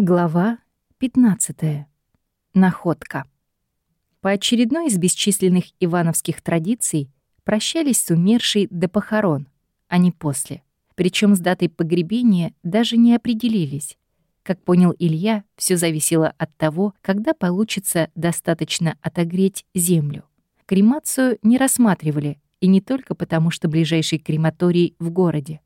Глава 15. Находка. По очередной из бесчисленных ивановских традиций прощались с умершей до похорон, а не после. Причем с датой погребения даже не определились. Как понял Илья, все зависело от того, когда получится достаточно отогреть землю. Кремацию не рассматривали, и не только потому, что ближайший крематорий в городе.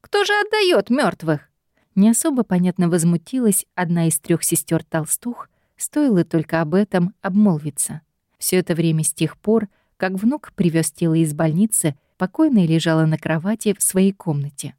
«Кто же отдает мертвых? Не особо понятно возмутилась одна из трех сестер толстух, стоило только об этом обмолвиться. Все это время с тех пор, как внук привез тело из больницы, покойная лежала на кровати в своей комнате.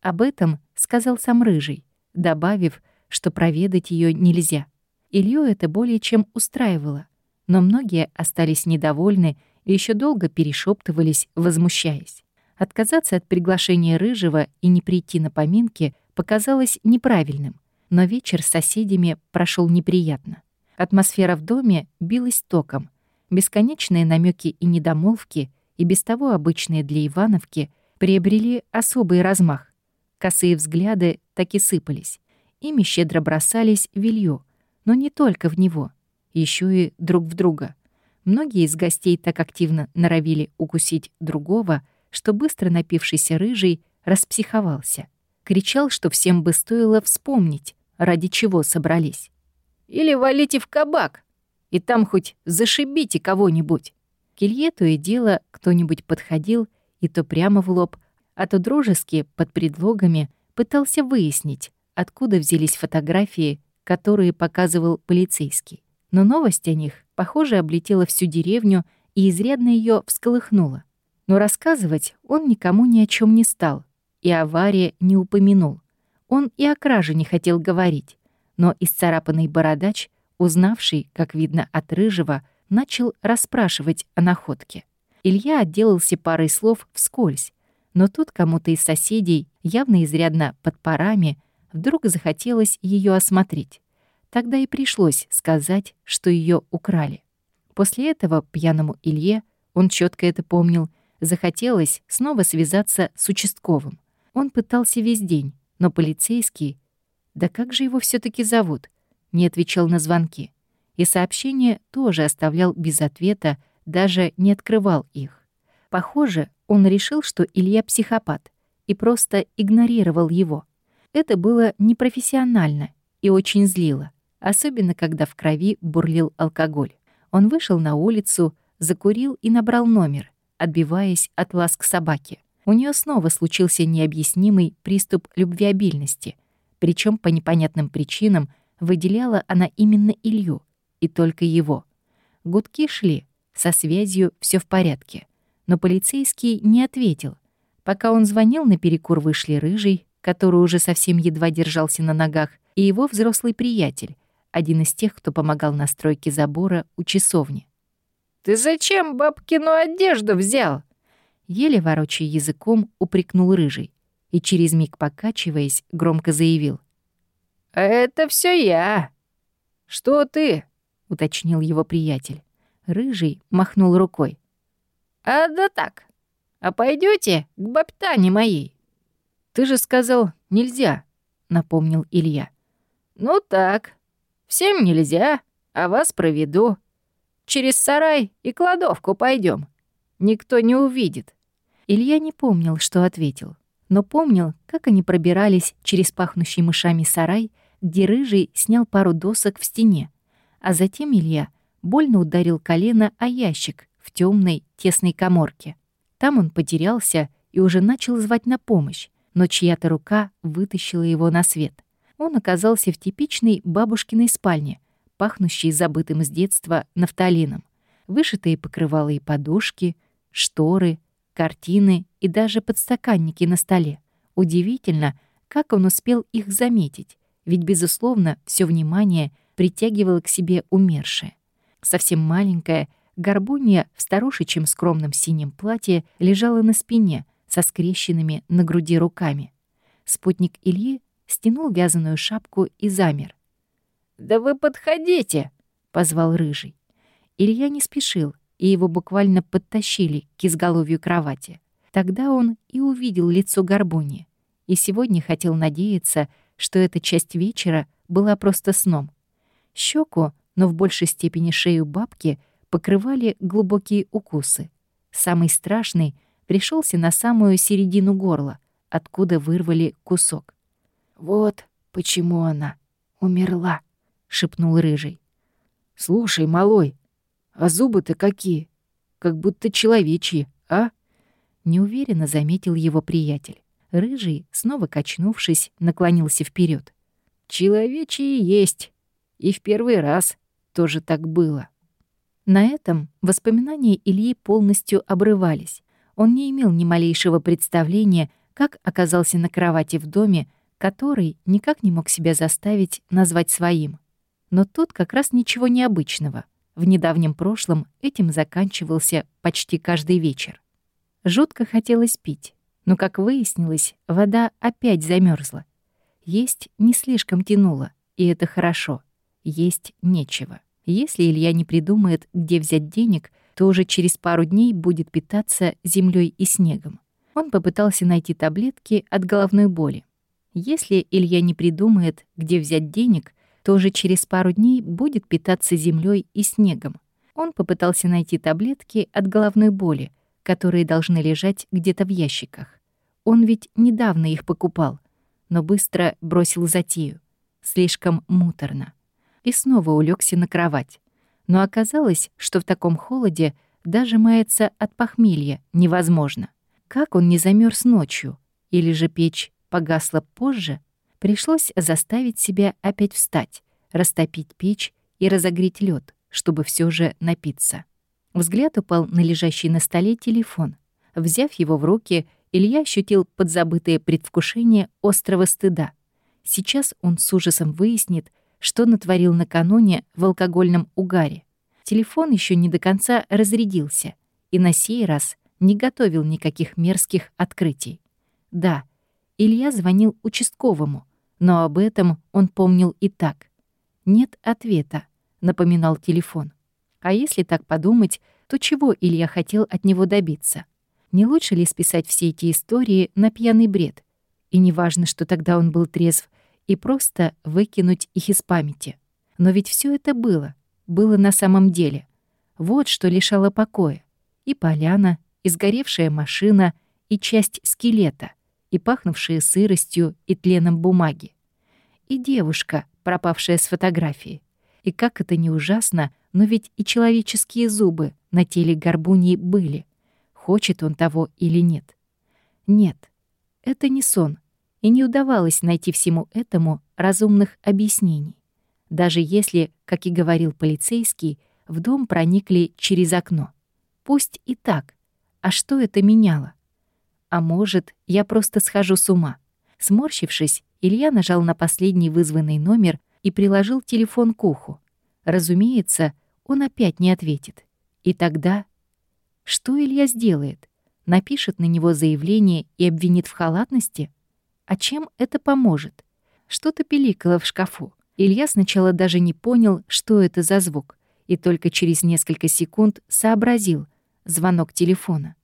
Об этом сказал сам Рыжий, добавив, что проведать ее нельзя. Илью это более чем устраивало, но многие остались недовольны и еще долго перешептывались, возмущаясь. Отказаться от приглашения Рыжего и не прийти на поминки — показалось неправильным, но вечер с соседями прошел неприятно. Атмосфера в доме билась током. Бесконечные намеки и недомолвки, и без того обычные для Ивановки, приобрели особый размах. Косые взгляды так и сыпались. Ими щедро бросались в Илью, но не только в него, еще и друг в друга. Многие из гостей так активно норовили укусить другого, что быстро напившийся рыжий распсиховался — кричал, что всем бы стоило вспомнить, ради чего собрались. «Или валите в кабак, и там хоть зашибите кого-нибудь». К Илье то и дело кто-нибудь подходил, и то прямо в лоб, а то дружески, под предлогами, пытался выяснить, откуда взялись фотографии, которые показывал полицейский. Но новость о них, похоже, облетела всю деревню и изрядно ее всколыхнула. Но рассказывать он никому ни о чем не стал, и авария не упомянул. Он и о краже не хотел говорить, но исцарапанный бородач, узнавший, как видно от рыжего, начал расспрашивать о находке. Илья отделался парой слов вскользь, но тут кому-то из соседей, явно изрядно под парами, вдруг захотелось ее осмотреть. Тогда и пришлось сказать, что ее украли. После этого пьяному Илье, он четко это помнил, захотелось снова связаться с участковым. Он пытался весь день, но полицейский, да как же его все таки зовут, не отвечал на звонки. И сообщения тоже оставлял без ответа, даже не открывал их. Похоже, он решил, что Илья психопат, и просто игнорировал его. Это было непрофессионально и очень злило, особенно когда в крови бурлил алкоголь. Он вышел на улицу, закурил и набрал номер, отбиваясь от ласк собаки у нее снова случился необъяснимый приступ любвеобильности, причем по непонятным причинам выделяла она именно Илью, и только его. Гудки шли, со связью все в порядке. Но полицейский не ответил. Пока он звонил, наперекур вышли рыжий, который уже совсем едва держался на ногах, и его взрослый приятель, один из тех, кто помогал на стройке забора у часовни. «Ты зачем бабкину одежду взял?» Еле ворочая языком, упрекнул рыжий и через миг покачиваясь, громко заявил. «Это все я!» «Что ты?» — уточнил его приятель. Рыжий махнул рукой. «А да так. А пойдете к бабтане моей?» «Ты же сказал, нельзя», — напомнил Илья. «Ну так. Всем нельзя, а вас проведу. Через сарай и кладовку пойдем. Никто не увидит. Илья не помнил, что ответил, но помнил, как они пробирались через пахнущий мышами сарай, где Рыжий снял пару досок в стене, а затем Илья больно ударил колено о ящик в темной тесной коморке. Там он потерялся и уже начал звать на помощь, но чья-то рука вытащила его на свет. Он оказался в типичной бабушкиной спальне, пахнущей забытым с детства нафталином. Вышитые покрывала и подушки, шторы, картины и даже подстаканники на столе. Удивительно, как он успел их заметить, ведь, безусловно, все внимание притягивало к себе умершее. Совсем маленькая, горбунья в старушечьем скромном синем платье лежала на спине со скрещенными на груди руками. Спутник Ильи стянул вязаную шапку и замер. «Да вы подходите!» — позвал Рыжий. Илья не спешил, и его буквально подтащили к изголовью кровати. Тогда он и увидел лицо Горбуни, и сегодня хотел надеяться, что эта часть вечера была просто сном. Щеку, но в большей степени шею бабки, покрывали глубокие укусы. Самый страшный пришелся на самую середину горла, откуда вырвали кусок. «Вот почему она умерла», — шепнул Рыжий. «Слушай, малой, а зубы-то какие? Как будто человечьи, а?» Неуверенно заметил его приятель. Рыжий, снова качнувшись, наклонился вперед. «Человечьи есть. И в первый раз тоже так было». На этом воспоминания Ильи полностью обрывались. Он не имел ни малейшего представления, как оказался на кровати в доме, который никак не мог себя заставить назвать своим. Но тут как раз ничего необычного. В недавнем прошлом этим заканчивался почти каждый вечер. Жутко хотелось пить, но, как выяснилось, вода опять замерзла. Есть не слишком тянуло, и это хорошо. Есть нечего. Если Илья не придумает, где взять денег, то уже через пару дней будет питаться землей и снегом. Он попытался найти таблетки от головной боли. Если Илья не придумает, где взять денег, то уже через пару дней будет питаться землей и снегом. Он попытался найти таблетки от головной боли, которые должны лежать где-то в ящиках. Он ведь недавно их покупал, но быстро бросил затею. Слишком муторно и снова улегся на кровать. Но оказалось, что в таком холоде даже маяться от похмелья невозможно. Как он не замерз ночью? Или же печь погасла позже? Пришлось заставить себя опять встать, растопить печь и разогреть лед, чтобы все же напиться. Взгляд упал на лежащий на столе телефон. Взяв его в руки, Илья ощутил подзабытое предвкушение острого стыда. Сейчас он с ужасом выяснит, что натворил накануне в алкогольном угаре. Телефон еще не до конца разрядился, и на сей раз не готовил никаких мерзких открытий. Да, Илья звонил участковому, но об этом он помнил и так. «Нет ответа», — напоминал телефон. А если так подумать, то чего Илья хотел от него добиться? Не лучше ли списать все эти истории на пьяный бред? И неважно, что тогда он был трезв, и просто выкинуть их из памяти. Но ведь все это было, было на самом деле. Вот что лишало покоя. И поляна, и сгоревшая машина, и часть скелета, и пахнувшие сыростью и тленом бумаги. И девушка, пропавшая с фотографии. И как это не ужасно, но ведь и человеческие зубы на теле горбуньи были. Хочет он того или нет. Нет, это не сон, и не удавалось найти всему этому разумных объяснений. Даже если, как и говорил полицейский, в дом проникли через окно. Пусть и так. А что это меняло? А может, я просто схожу с ума. Сморщившись, Илья нажал на последний вызванный номер и приложил телефон к уху. Разумеется, он опять не ответит. И тогда... Что Илья сделает? Напишет на него заявление и обвинит в халатности? А чем это поможет? Что-то пиликало в шкафу. Илья сначала даже не понял, что это за звук, и только через несколько секунд сообразил — звонок телефона.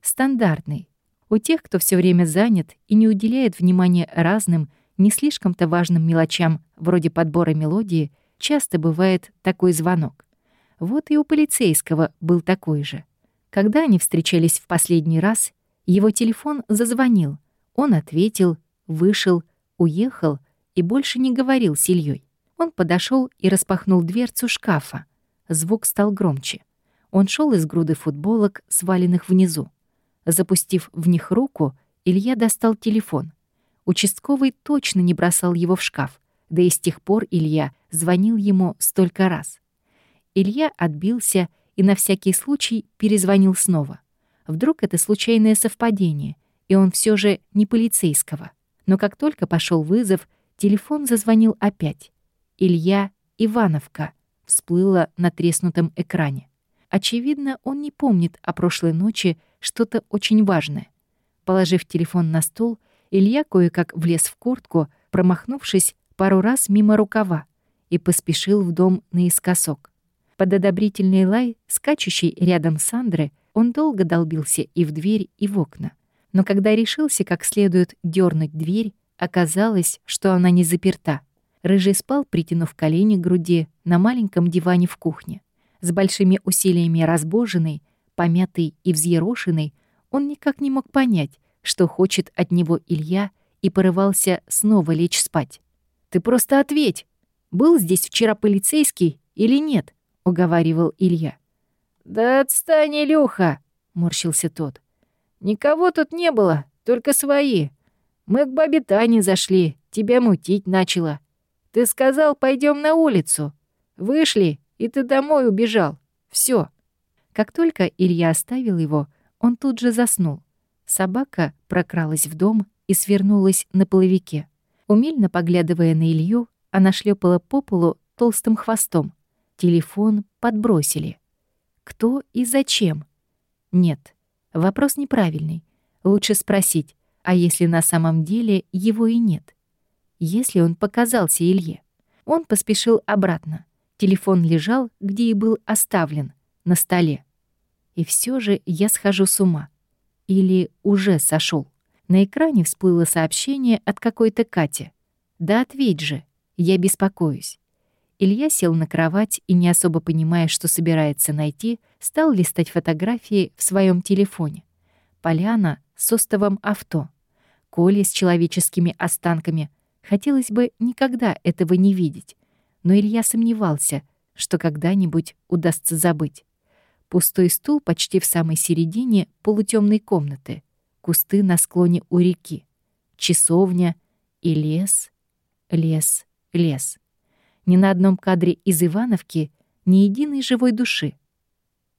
Стандартный. У тех, кто все время занят и не уделяет внимания разным, не слишком-то важным мелочам, вроде подбора мелодии, часто бывает такой звонок. Вот и у полицейского был такой же. Когда они встречались в последний раз, его телефон зазвонил. Он ответил, вышел, уехал и больше не говорил с Ильей. Он подошел и распахнул дверцу шкафа. Звук стал громче. Он шел из груды футболок, сваленных внизу. Запустив в них руку, Илья достал телефон. Участковый точно не бросал его в шкаф, да и с тех пор Илья звонил ему столько раз. Илья отбился и на всякий случай перезвонил снова. Вдруг это случайное совпадение, и он все же не полицейского. Но как только пошел вызов, телефон зазвонил опять. Илья Ивановка всплыла на треснутом экране. Очевидно, он не помнит о прошлой ночи что-то очень важное. Положив телефон на стол, Илья кое-как влез в куртку, промахнувшись пару раз мимо рукава, и поспешил в дом наискосок. Под одобрительный лай, скачущий рядом Сандры, он долго долбился и в дверь, и в окна но когда решился как следует дернуть дверь, оказалось, что она не заперта. Рыжий спал, притянув колени к груди на маленьком диване в кухне. С большими усилиями разбоженный, помятый и взъерошенный, он никак не мог понять, что хочет от него Илья, и порывался снова лечь спать. «Ты просто ответь, был здесь вчера полицейский или нет?» — уговаривал Илья. «Да отстань, Илюха!» — морщился тот. «Никого тут не было, только свои. Мы к бабе Тане зашли, тебя мутить начало. Ты сказал, пойдем на улицу. Вышли, и ты домой убежал. Все. Как только Илья оставил его, он тут же заснул. Собака прокралась в дом и свернулась на половике. Умильно поглядывая на Илью, она шлепала по полу толстым хвостом. Телефон подбросили. Кто и зачем? Нет, вопрос неправильный. Лучше спросить, а если на самом деле его и нет? Если он показался Илье? Он поспешил обратно. Телефон лежал, где и был оставлен, на столе. И все же я схожу с ума. Или уже сошел. На экране всплыло сообщение от какой-то Кати. «Да ответь же, я беспокоюсь». Илья сел на кровать и, не особо понимая, что собирается найти, стал листать фотографии в своем телефоне. Поляна с остовом авто. Коли с человеческими останками. Хотелось бы никогда этого не видеть. Но Илья сомневался, что когда-нибудь удастся забыть. Пустой стул почти в самой середине полутемной комнаты кусты на склоне у реки, часовня и лес, лес, лес. Ни на одном кадре из Ивановки ни единой живой души.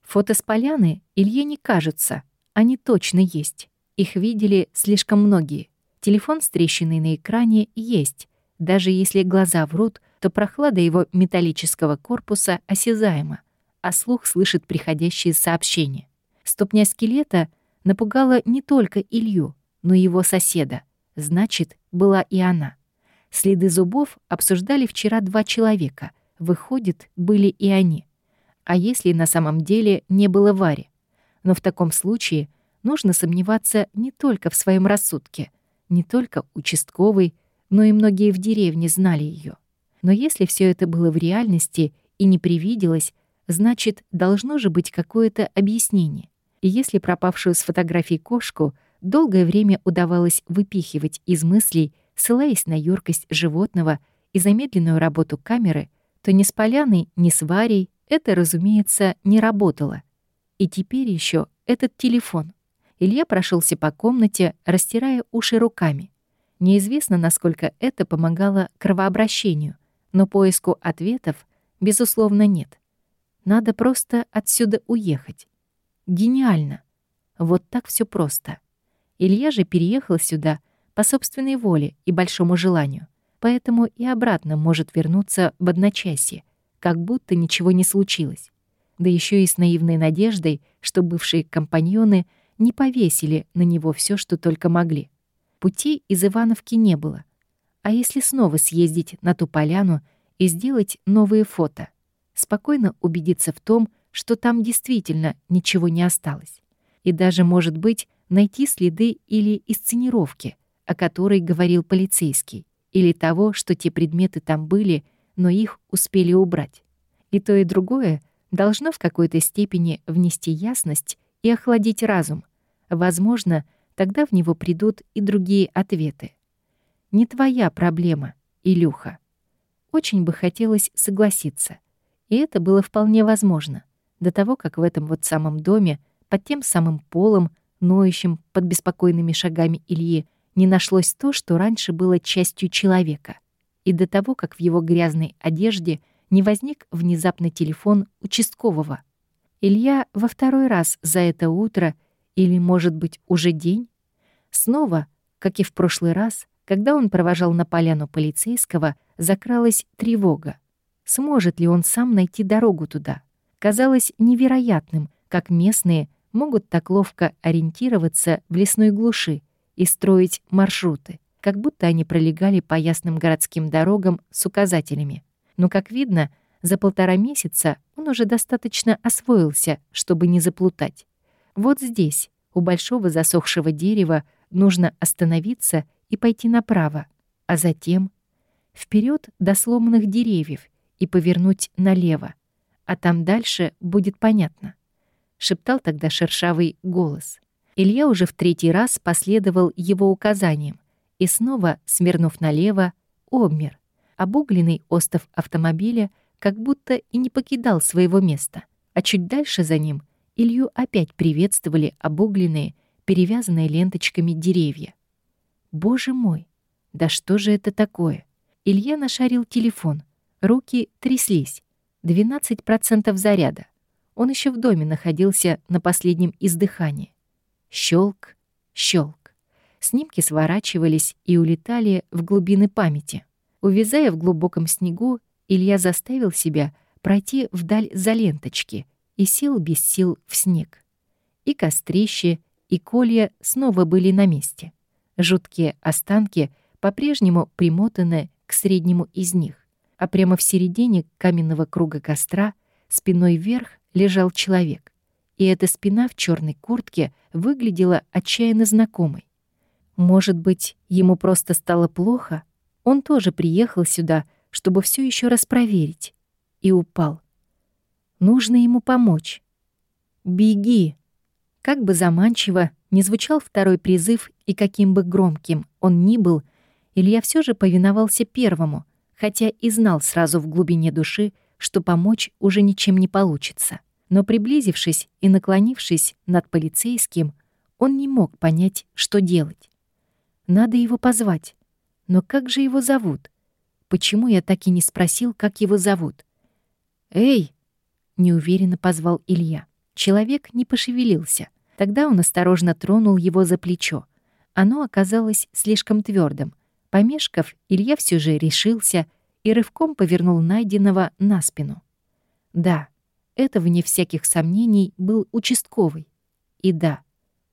Фото с поляны Илье не кажется, они точно есть. Их видели слишком многие. Телефон с на экране есть. Даже если глаза врут, то прохлада его металлического корпуса осязаема, а слух слышит приходящие сообщения. Ступня скелета напугала не только Илью, но и его соседа. Значит, была и она. Следы зубов обсуждали вчера два человека. Выходит, были и они. А если на самом деле не было Вари? Но в таком случае нужно сомневаться не только в своем рассудке, не только участковый, но и многие в деревне знали ее. Но если все это было в реальности и не привиделось, значит, должно же быть какое-то объяснение. И если пропавшую с фотографий кошку долгое время удавалось выпихивать из мыслей, ссылаясь на юркость животного и замедленную работу камеры, то ни с Поляной, ни с Варей это, разумеется, не работало. И теперь еще этот телефон. Илья прошелся по комнате, растирая уши руками. Неизвестно, насколько это помогало кровообращению, но поиску ответов, безусловно, нет. Надо просто отсюда уехать. Гениально. Вот так все просто. Илья же переехал сюда по собственной воле и большому желанию, поэтому и обратно может вернуться в одночасье, как будто ничего не случилось. Да еще и с наивной надеждой, что бывшие компаньоны не повесили на него все, что только могли. Пути из Ивановки не было. А если снова съездить на ту поляну и сделать новые фото? Спокойно убедиться в том, что там действительно ничего не осталось. И даже, может быть, найти следы или инсценировки, о которой говорил полицейский, или того, что те предметы там были, но их успели убрать. И то, и другое должно в какой-то степени внести ясность и охладить разум. Возможно, тогда в него придут и другие ответы. Не твоя проблема, Илюха. Очень бы хотелось согласиться. И это было вполне возможно до того, как в этом вот самом доме, под тем самым полом, ноющим под беспокойными шагами Ильи, не нашлось то, что раньше было частью человека, и до того, как в его грязной одежде не возник внезапно телефон участкового. Илья во второй раз за это утро, или, может быть, уже день, снова, как и в прошлый раз, когда он провожал на поляну полицейского, закралась тревога. Сможет ли он сам найти дорогу туда? казалось невероятным, как местные могут так ловко ориентироваться в лесной глуши и строить маршруты, как будто они пролегали по ясным городским дорогам с указателями. Но, как видно, за полтора месяца он уже достаточно освоился, чтобы не заплутать. Вот здесь, у большого засохшего дерева, нужно остановиться и пойти направо, а затем... вперед до сломанных деревьев и повернуть налево, а там дальше будет понятно. Шептал тогда шершавый голос. Илья уже в третий раз последовал его указаниям и снова, свернув налево, обмер. Обугленный остов автомобиля как будто и не покидал своего места, а чуть дальше за ним Илью опять приветствовали обугленные, перевязанные ленточками деревья. Боже мой, да что же это такое? Илья нашарил телефон. Руки тряслись. 12% заряда. Он еще в доме находился на последнем издыхании. Щелк, щелк. Снимки сворачивались и улетали в глубины памяти. Увязая в глубоком снегу, Илья заставил себя пройти вдаль за ленточки и сел без сил в снег. И кострище, и колья снова были на месте. Жуткие останки по-прежнему примотаны к среднему из них, а прямо в середине каменного круга костра спиной вверх лежал человек. И эта спина в черной куртке выглядела отчаянно знакомой. Может быть, ему просто стало плохо? Он тоже приехал сюда, чтобы все еще раз проверить. И упал. Нужно ему помочь. «Беги!» Как бы заманчиво не звучал второй призыв и каким бы громким он ни был — Илья все же повиновался первому, хотя и знал сразу в глубине души, что помочь уже ничем не получится. Но приблизившись и наклонившись над полицейским, он не мог понять, что делать. Надо его позвать. Но как же его зовут? Почему я так и не спросил, как его зовут? «Эй!» — неуверенно позвал Илья. Человек не пошевелился. Тогда он осторожно тронул его за плечо. Оно оказалось слишком твердым, Помешков, Илья все же решился и рывком повернул найденного на спину. Да, это, вне всяких сомнений, был участковый. И да,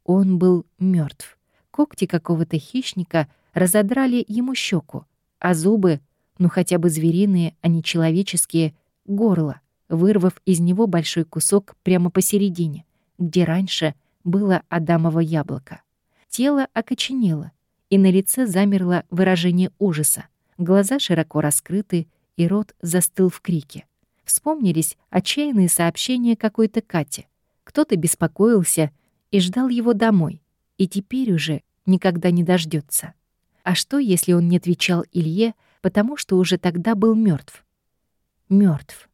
он был мертв. Когти какого-то хищника разодрали ему щеку, а зубы, ну хотя бы звериные, а не человеческие, горло, вырвав из него большой кусок прямо посередине, где раньше было Адамово яблоко. Тело окоченело, и на лице замерло выражение ужаса. Глаза широко раскрыты, и рот застыл в крике. Вспомнились отчаянные сообщения какой-то Кате. Кто-то беспокоился и ждал его домой, и теперь уже никогда не дождется. А что, если он не отвечал Илье, потому что уже тогда был мертв? Мертв.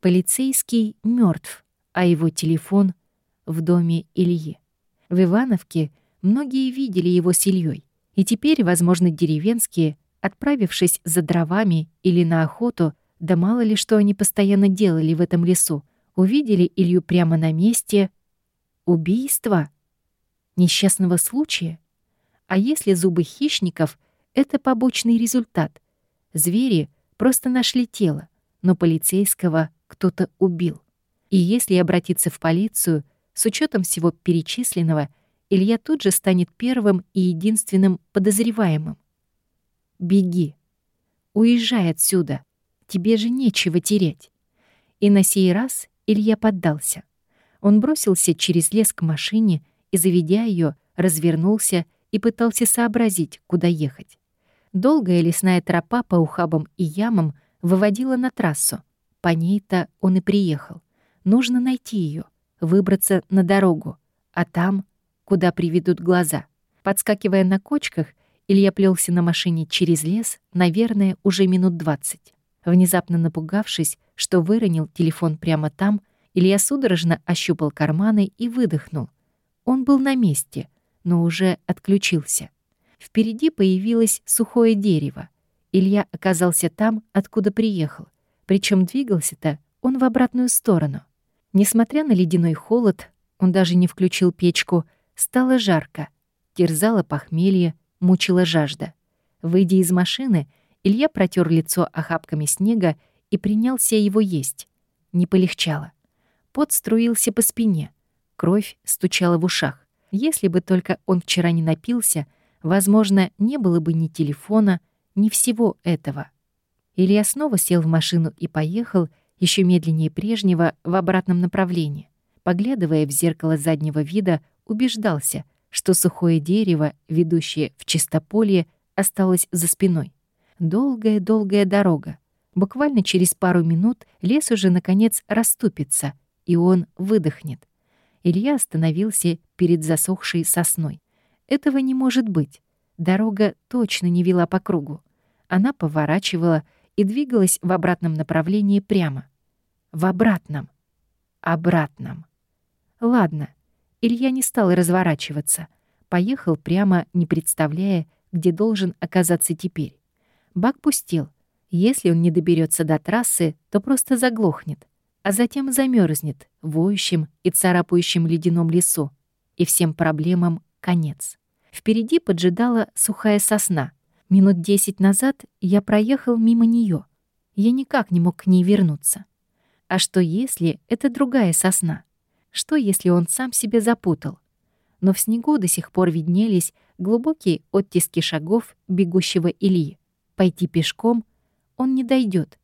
Полицейский мертв, а его телефон в доме Ильи. В Ивановке многие видели его с Ильей. И теперь, возможно, деревенские, отправившись за дровами или на охоту, да мало ли что они постоянно делали в этом лесу, увидели Илью прямо на месте убийства, несчастного случая. А если зубы хищников — это побочный результат? Звери просто нашли тело, но полицейского кто-то убил. И если обратиться в полицию, с учетом всего перечисленного — Илья тут же станет первым и единственным подозреваемым. «Беги. Уезжай отсюда. Тебе же нечего терять». И на сей раз Илья поддался. Он бросился через лес к машине и, заведя ее, развернулся и пытался сообразить, куда ехать. Долгая лесная тропа по ухабам и ямам выводила на трассу. По ней-то он и приехал. Нужно найти ее, выбраться на дорогу, а там куда приведут глаза. Подскакивая на кочках, Илья плелся на машине через лес, наверное, уже минут двадцать. Внезапно напугавшись, что выронил телефон прямо там, Илья судорожно ощупал карманы и выдохнул. Он был на месте, но уже отключился. Впереди появилось сухое дерево. Илья оказался там, откуда приехал. Причем двигался-то он в обратную сторону. Несмотря на ледяной холод, он даже не включил печку, Стало жарко, терзало похмелье, мучила жажда. Выйдя из машины, Илья протер лицо охапками снега и принялся его есть. Не полегчало. Пот струился по спине, кровь стучала в ушах. Если бы только он вчера не напился, возможно, не было бы ни телефона, ни всего этого. Илья снова сел в машину и поехал, еще медленнее прежнего, в обратном направлении. Поглядывая в зеркало заднего вида, убеждался, что сухое дерево, ведущее в чистополье, осталось за спиной. Долгая-долгая дорога. Буквально через пару минут лес уже, наконец, расступится, и он выдохнет. Илья остановился перед засохшей сосной. Этого не может быть. Дорога точно не вела по кругу. Она поворачивала и двигалась в обратном направлении прямо. В обратном. Обратном. Ладно. Илья не стал разворачиваться. Поехал прямо, не представляя, где должен оказаться теперь. Бак пустел. Если он не доберется до трассы, то просто заглохнет, а затем замерзнет в воющем и царапающем ледяном лесу, и всем проблемам конец. Впереди поджидала сухая сосна. Минут десять назад я проехал мимо нее. Я никак не мог к ней вернуться. А что если это другая сосна? Что если он сам себе запутал? Но в снегу до сих пор виднелись глубокие оттиски шагов бегущего Ильи. Пойти пешком он не дойдет.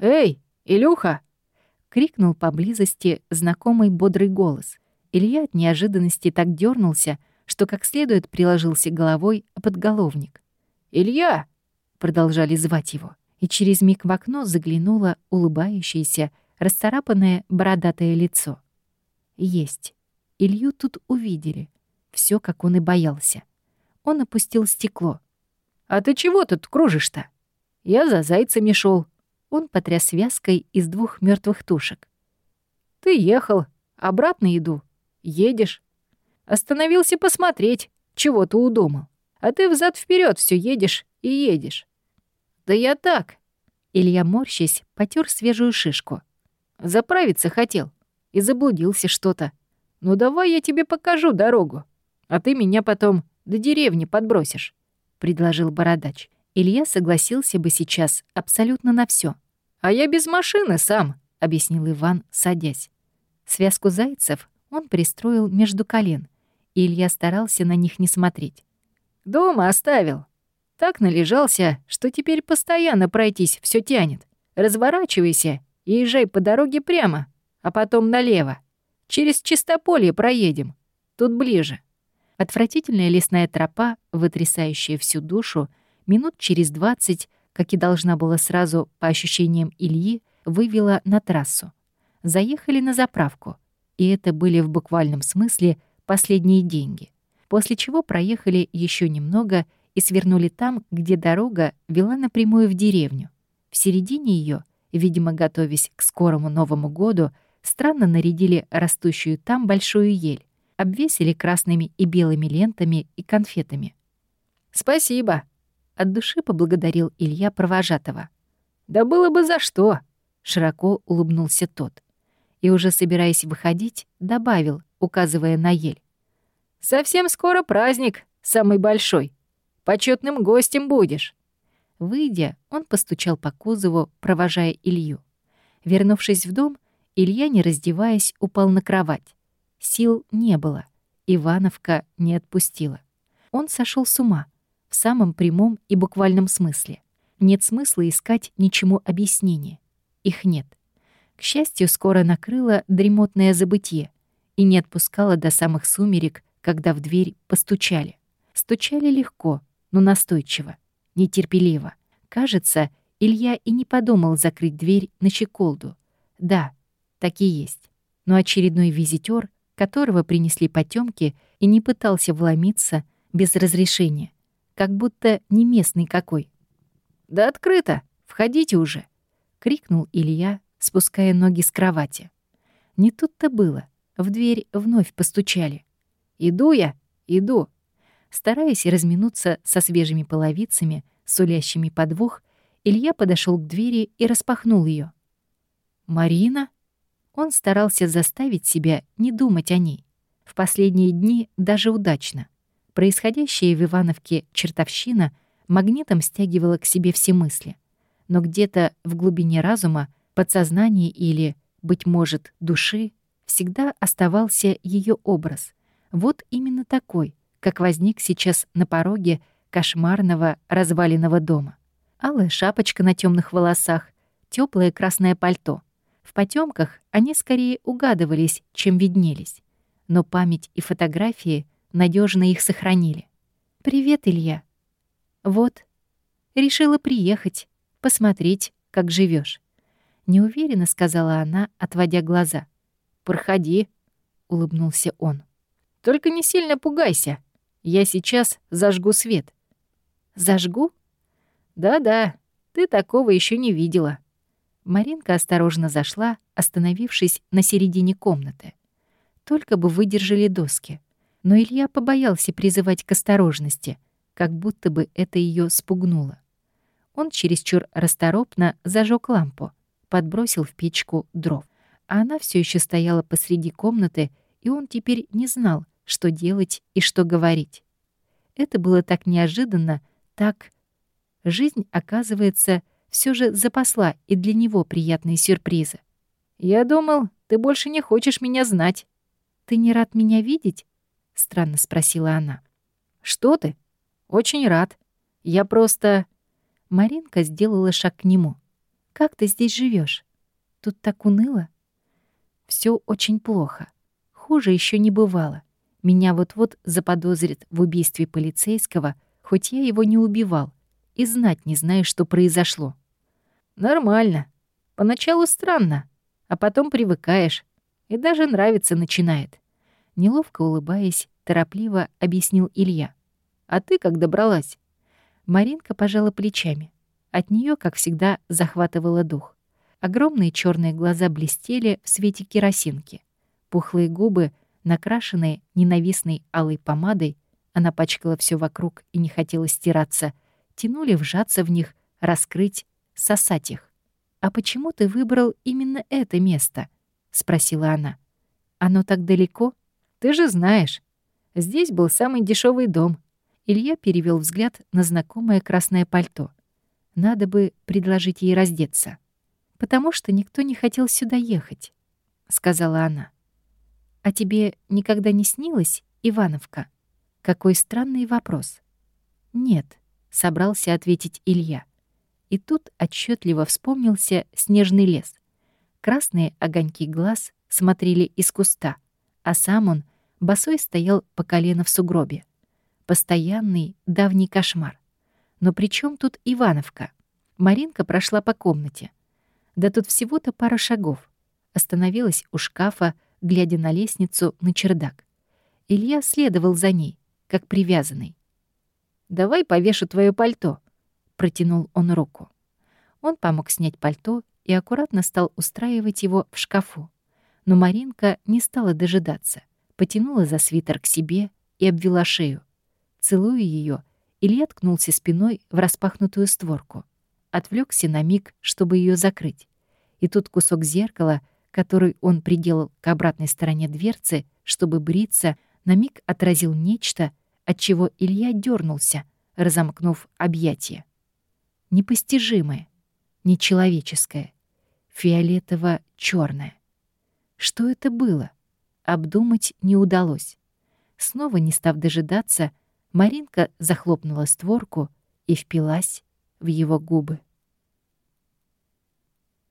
«Эй, Илюха!» — крикнул поблизости знакомый бодрый голос. Илья от неожиданности так дернулся, что как следует приложился головой о подголовник. «Илья!» — продолжали звать его. И через миг в окно заглянуло улыбающееся, расцарапанное бородатое лицо. Есть. Илью тут увидели. Все, как он и боялся. Он опустил стекло. «А ты чего тут кружишь-то? Я за зайцами шел. Он потряс вязкой из двух мертвых тушек. «Ты ехал, обратно иду. Едешь. Остановился посмотреть, чего ты удумал. А ты взад вперед все едешь и едешь. Да я так. Илья, морщась, потер свежую шишку. Заправиться хотел. И заблудился что-то. Ну давай я тебе покажу дорогу. А ты меня потом до деревни подбросишь, предложил бородач. Илья согласился бы сейчас абсолютно на все. А я без машины сам, объяснил Иван, садясь. Связку зайцев он пристроил между колен — и Илья старался на них не смотреть. «Дома оставил. Так належался, что теперь постоянно пройтись все тянет. Разворачивайся и езжай по дороге прямо, а потом налево. Через чистополье проедем. Тут ближе». Отвратительная лесная тропа, вытрясающая всю душу, минут через двадцать, как и должна была сразу, по ощущениям Ильи, вывела на трассу. Заехали на заправку, и это были в буквальном смысле последние деньги, после чего проехали еще немного и свернули там, где дорога вела напрямую в деревню. В середине ее, видимо, готовясь к скорому Новому году, странно нарядили растущую там большую ель, обвесили красными и белыми лентами и конфетами. «Спасибо!» — от души поблагодарил Илья провожатого. «Да было бы за что!» — широко улыбнулся тот. И уже собираясь выходить, добавил, указывая на ель. «Совсем скоро праздник, самый большой. Почетным гостем будешь». Выйдя, он постучал по кузову, провожая Илью. Вернувшись в дом, Илья, не раздеваясь, упал на кровать. Сил не было. Ивановка не отпустила. Он сошел с ума, в самом прямом и буквальном смысле. Нет смысла искать ничему объяснения. Их нет. К счастью, скоро накрыло дремотное забытье, и не отпускала до самых сумерек, когда в дверь постучали. Стучали легко, но настойчиво, нетерпеливо. Кажется, Илья и не подумал закрыть дверь на щеколду. Да, так и есть. Но очередной визитер, которого принесли потемки, и не пытался вломиться без разрешения, как будто не местный какой. «Да открыто! Входите уже!» — крикнул Илья, спуская ноги с кровати. Не тут-то было. В дверь вновь постучали. «Иду я, иду». Стараясь разминуться со свежими половицами, сулящими подвох, Илья подошел к двери и распахнул ее. «Марина?» Он старался заставить себя не думать о ней. В последние дни даже удачно. Происходящее в Ивановке чертовщина магнитом стягивала к себе все мысли. Но где-то в глубине разума, подсознания или, быть может, души всегда оставался ее образ. Вот именно такой, как возник сейчас на пороге кошмарного разваленного дома. Алая шапочка на темных волосах, теплое красное пальто. В потемках они скорее угадывались, чем виднелись. Но память и фотографии надежно их сохранили. «Привет, Илья». «Вот». Решила приехать, посмотреть, как живешь. Неуверенно сказала она, отводя глаза. «Проходи», — улыбнулся он. «Только не сильно пугайся. Я сейчас зажгу свет». «Зажгу?» «Да-да, ты такого еще не видела». Маринка осторожно зашла, остановившись на середине комнаты. Только бы выдержали доски. Но Илья побоялся призывать к осторожности, как будто бы это ее спугнуло. Он чересчур расторопно зажег лампу, подбросил в печку дров. А она все еще стояла посреди комнаты, и он теперь не знал, что делать и что говорить. Это было так неожиданно, так... Жизнь, оказывается, все же запасла и для него приятные сюрпризы. «Я думал, ты больше не хочешь меня знать». «Ты не рад меня видеть?» — странно спросила она. «Что ты? Очень рад. Я просто...» Маринка сделала шаг к нему. «Как ты здесь живешь? Тут так уныло?» Все очень плохо. Хуже еще не бывало. Меня вот-вот заподозрят в убийстве полицейского, хоть я его не убивал, и знать не знаю, что произошло. Нормально. Поначалу странно, а потом привыкаешь, и даже нравится начинает. Неловко улыбаясь, торопливо объяснил Илья. А ты как добралась? Маринка пожала плечами. От нее, как всегда, захватывала дух. Огромные черные глаза блестели в свете керосинки. Пухлые губы, накрашенные ненавистной алой помадой, она пачкала все вокруг и не хотела стираться, тянули вжаться в них, раскрыть, сосать их. «А почему ты выбрал именно это место?» — спросила она. «Оно так далеко? Ты же знаешь. Здесь был самый дешевый дом». Илья перевел взгляд на знакомое красное пальто. Надо бы предложить ей раздеться потому что никто не хотел сюда ехать», — сказала она. «А тебе никогда не снилась Ивановка?» Какой странный вопрос. «Нет», — собрался ответить Илья. И тут отчетливо вспомнился снежный лес. Красные огоньки глаз смотрели из куста, а сам он босой стоял по колено в сугробе. Постоянный давний кошмар. Но при чем тут Ивановка? Маринка прошла по комнате. Да тут всего-то пара шагов. Остановилась у шкафа, глядя на лестницу на чердак. Илья следовал за ней, как привязанный. «Давай повешу твое пальто», — протянул он руку. Он помог снять пальто и аккуратно стал устраивать его в шкафу. Но Маринка не стала дожидаться, потянула за свитер к себе и обвела шею. Целуя ее, Илья ткнулся спиной в распахнутую створку отвлекся на миг, чтобы ее закрыть. И тут кусок зеркала, который он приделал к обратной стороне дверцы, чтобы бриться, на миг отразил нечто, от чего Илья дернулся, разомкнув объятия. Непостижимое, нечеловеческое, фиолетово черное Что это было? Обдумать не удалось. Снова не став дожидаться, Маринка захлопнула створку и впилась в его губы.